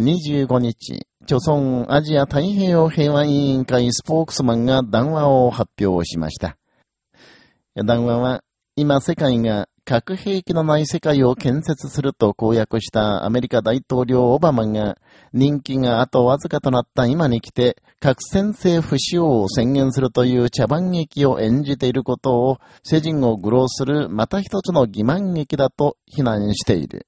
25日、朝鮮アジア太平洋平和委員会スポークスマンが談話を発表しました。談話は、今世界が核兵器のない世界を建設すると公約したアメリカ大統領オバマが人気があとわずかとなった今に来て核戦争不使用を宣言するという茶番劇を演じていることを世人を愚弄するまた一つの欺瞞劇だと非難している。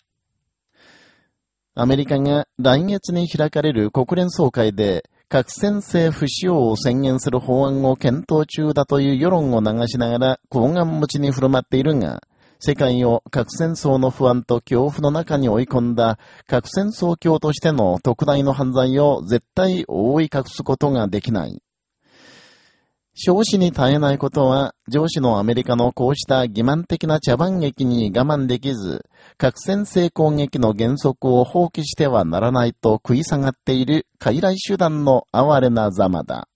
アメリカが来月に開かれる国連総会で核戦争不使用を宣言する法案を検討中だという世論を流しながら高顔持ちに振る舞っているが、世界を核戦争の不安と恐怖の中に追い込んだ核戦争教としての特大の犯罪を絶対覆い隠すことができない。少子に耐えないことは、上司のアメリカのこうした欺瞞的な茶番劇に我慢できず、核戦性攻撃の原則を放棄してはならないと食い下がっている傀儡手段の哀れなざまだ。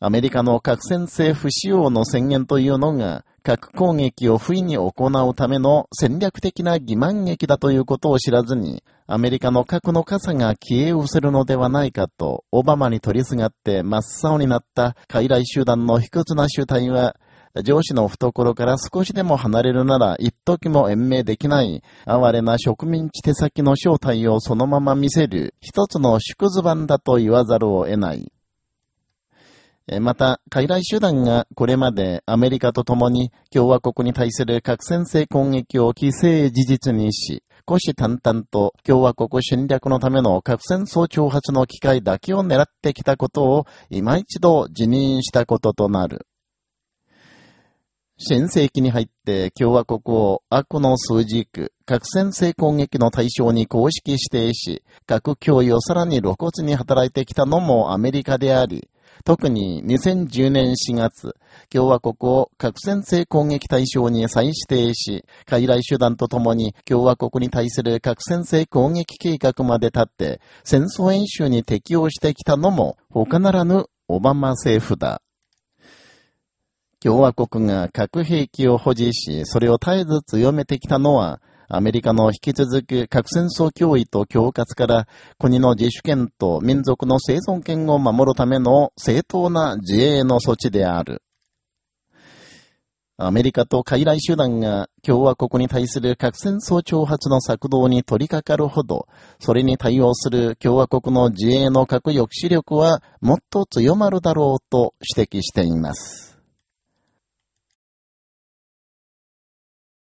アメリカの核戦性不使用の宣言というのが、核攻撃を不意に行うための戦略的な欺瞞劇だということを知らずに、アメリカの核の傘が消え失せるのではないかと、オバマに取りすがって真っ青になった傀儡集団の卑屈な集体は、上司の懐から少しでも離れるなら一時も延命できない、哀れな植民地手先の正体をそのまま見せる一つの縮図版だと言わざるを得ない。また、傀儡集団がこれまでアメリカと共に共和国に対する核戦性攻撃を規制事実にし、虎視眈々と共和国侵略のための核戦争挑発の機会だけを狙ってきたことを今一度辞任したこととなる。新世紀に入って共和国を悪の数軸、核戦性攻撃の対象に公式指定し、核脅威をさらに露骨に働いてきたのもアメリカであり、特に2010年4月、共和国を核戦性攻撃対象に再指定し、傀儡手段とともに共和国に対する核戦性攻撃計画まで立って、戦争演習に適用してきたのも他ならぬオバマ政府だ。共和国が核兵器を保持し、それを絶えず強めてきたのは、アメリカの引き続く核戦争脅威と恐喝から国の自主権と民族の生存権を守るための正当な自衛の措置である。アメリカと傀儡集団が共和国に対する核戦争挑発の策動に取り掛かるほど、それに対応する共和国の自衛の核抑止力はもっと強まるだろうと指摘しています。